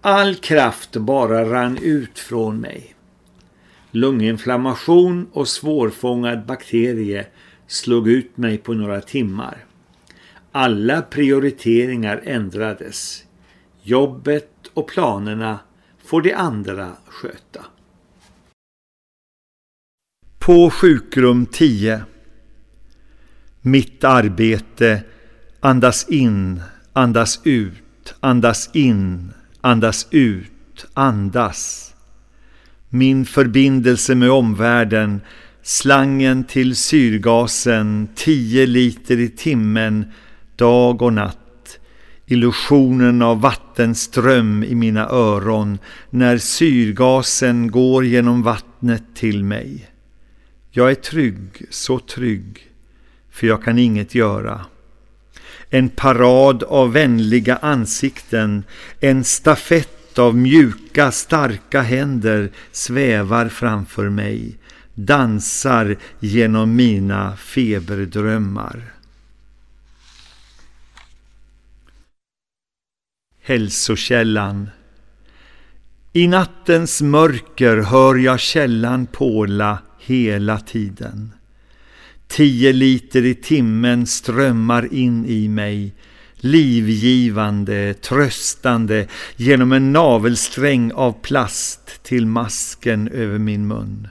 All kraft bara rann ut från mig. Lunginflammation och svårfångad bakterie slog ut mig på några timmar. Alla prioriteringar ändrades. Jobbet och planerna får de andra sköta. På sjukrum 10 Mitt arbete Andas in, andas ut, andas in, andas ut, andas. Min förbindelse med omvärlden, slangen till syrgasen, tio liter i timmen, dag och natt. Illusionen av vattenström i mina öron när syrgasen går genom vattnet till mig. Jag är trygg, så trygg, för jag kan inget göra. En parad av vänliga ansikten, en stafett av mjuka, starka händer svävar framför mig, dansar genom mina feberdrömmar. Hälsokällan I nattens mörker hör jag källan påla hela tiden. Tio liter i timmen strömmar in i mig, livgivande, tröstande genom en navelsträng av plast till masken över min mun.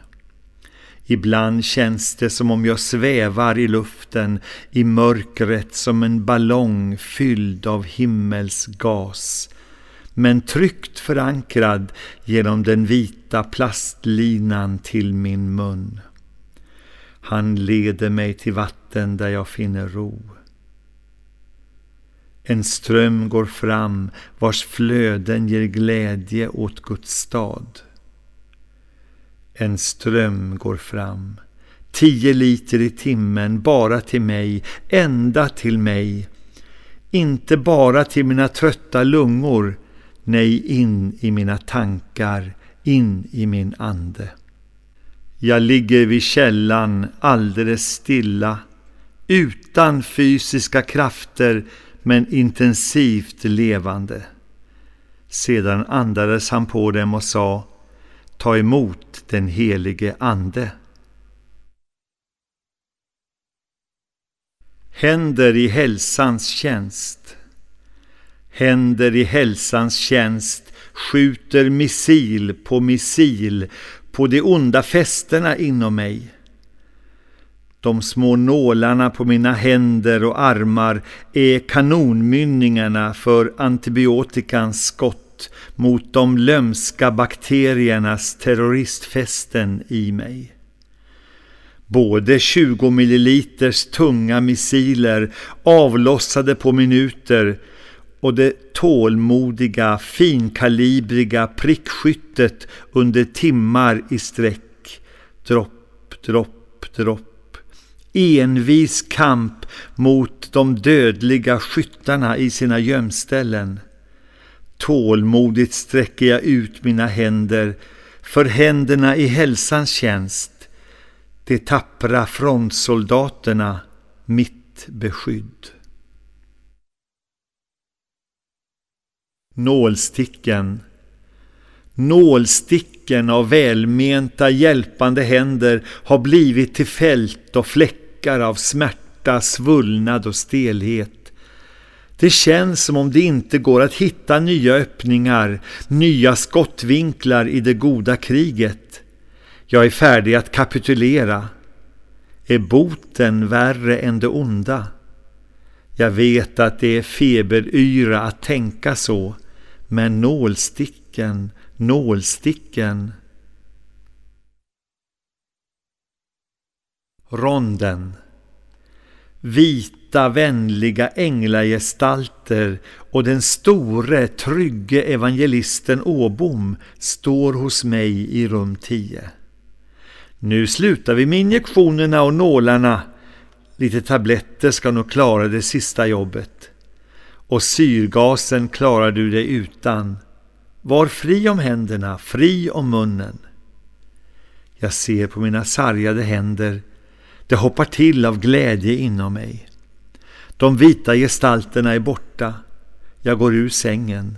Ibland känns det som om jag svävar i luften i mörkret som en ballong fylld av himmelsgas men tryggt förankrad genom den vita plastlinan till min mun. Han leder mig till vatten där jag finner ro. En ström går fram vars flöden ger glädje åt Guds stad. En ström går fram, tio liter i timmen bara till mig, ända till mig. Inte bara till mina trötta lungor, nej in i mina tankar, in i min ande. Jag ligger vid källan alldeles stilla, utan fysiska krafter men intensivt levande. Sedan andades han på dem och sa, ta emot den helige ande. Händer i hälsans tjänst. Händer i hälsans tjänst skjuter missil på missil på de onda fästena inom mig. De små nålarna på mina händer och armar är kanonmynningarna för antibiotikans skott mot de lömska bakteriernas terroristfästen i mig. Både 20 milliliters tunga missiler avlossade på minuter och det tålmodiga, finkalibriga prickskyttet under timmar i sträck. Dropp, dropp, dropp. Envis kamp mot de dödliga skyttarna i sina gömställen. Tålmodigt sträcker jag ut mina händer för händerna i hälsans tjänst. De tappra frontsoldaterna, mitt beskydd. Nålsticken Nålsticken av välmenta hjälpande händer har blivit till fält och fläckar av smärta, svullnad och stelhet. Det känns som om det inte går att hitta nya öppningar, nya skottvinklar i det goda kriget. Jag är färdig att kapitulera. Är boten värre än det onda? Jag vet att det är feberyra att tänka så, men nålsticken, nålsticken. Ronden. Vita, vänliga änglagestalter och den store, trygge evangelisten Åbom står hos mig i rum 10. Nu slutar vi med injektionerna och nålarna. Lite tabletter ska nog klara det sista jobbet och syrgasen klarar du dig utan. Var fri om händerna, fri om munnen. Jag ser på mina sargade händer. Det hoppar till av glädje inom mig. De vita gestalterna är borta. Jag går ur sängen.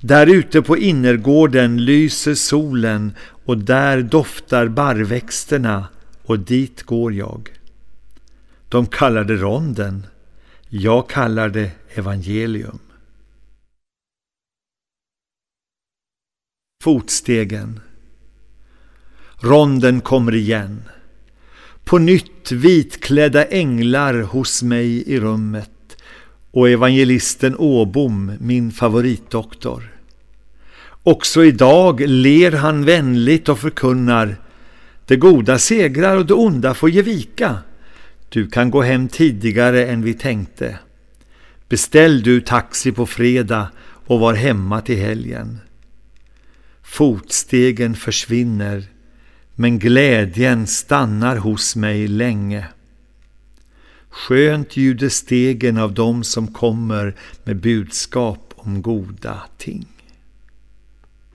Där ute på innergården lyser solen och där doftar barrväxterna och dit går jag. De kallar det ronden, jag kallar det evangelium. Fotstegen Ronden kommer igen. På nytt vitklädda änglar hos mig i rummet och evangelisten Åbom, min favoritdoktor. Också idag ler han vänligt och förkunnar Det goda segrar och det onda får ge vika. Du kan gå hem tidigare än vi tänkte. Beställ du taxi på fredag och var hemma till helgen. Fotstegen försvinner men glädjen stannar hos mig länge. Skönt ljuder stegen av dem som kommer med budskap om goda ting.